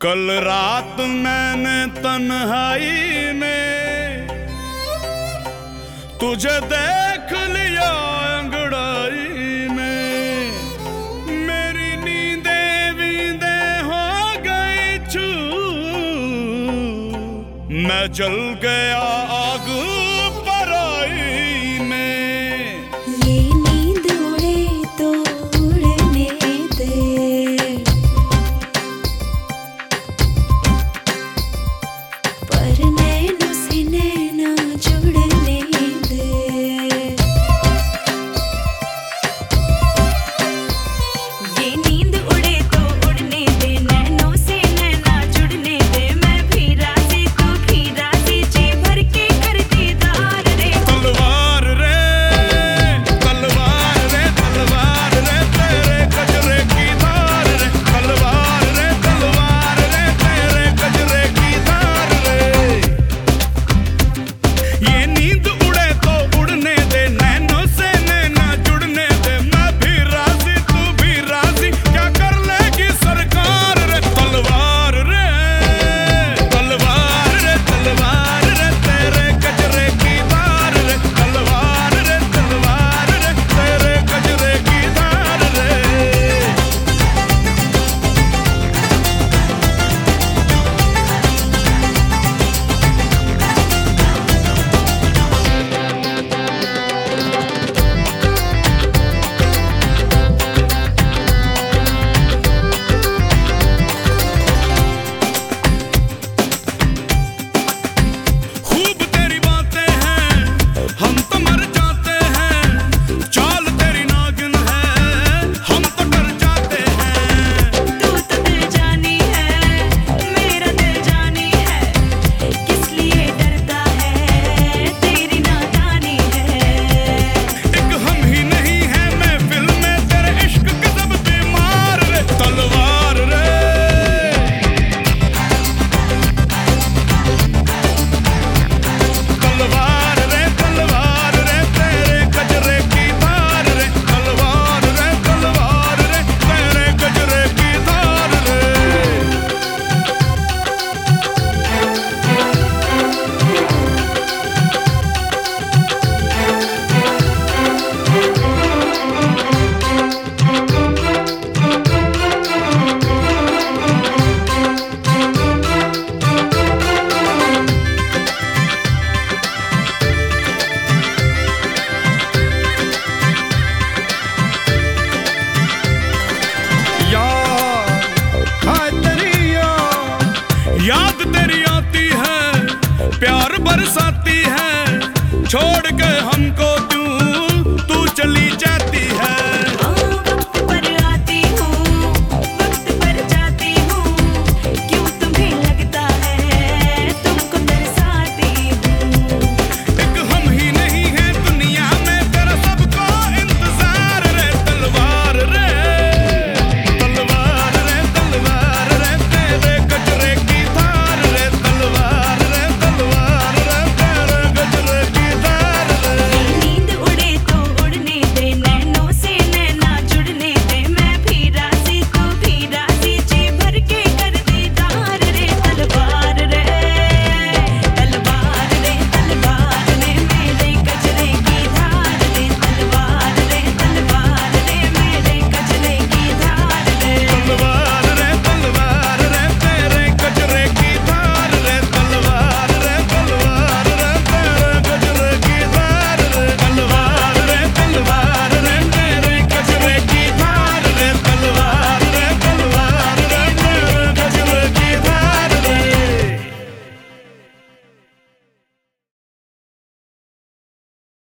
कल रात मैंने तन्हाई में तुझे देख लिया अंगड़ाई में। मेरी नींदे वींदे हो गई छू। मैं जल गया आगू साथी है।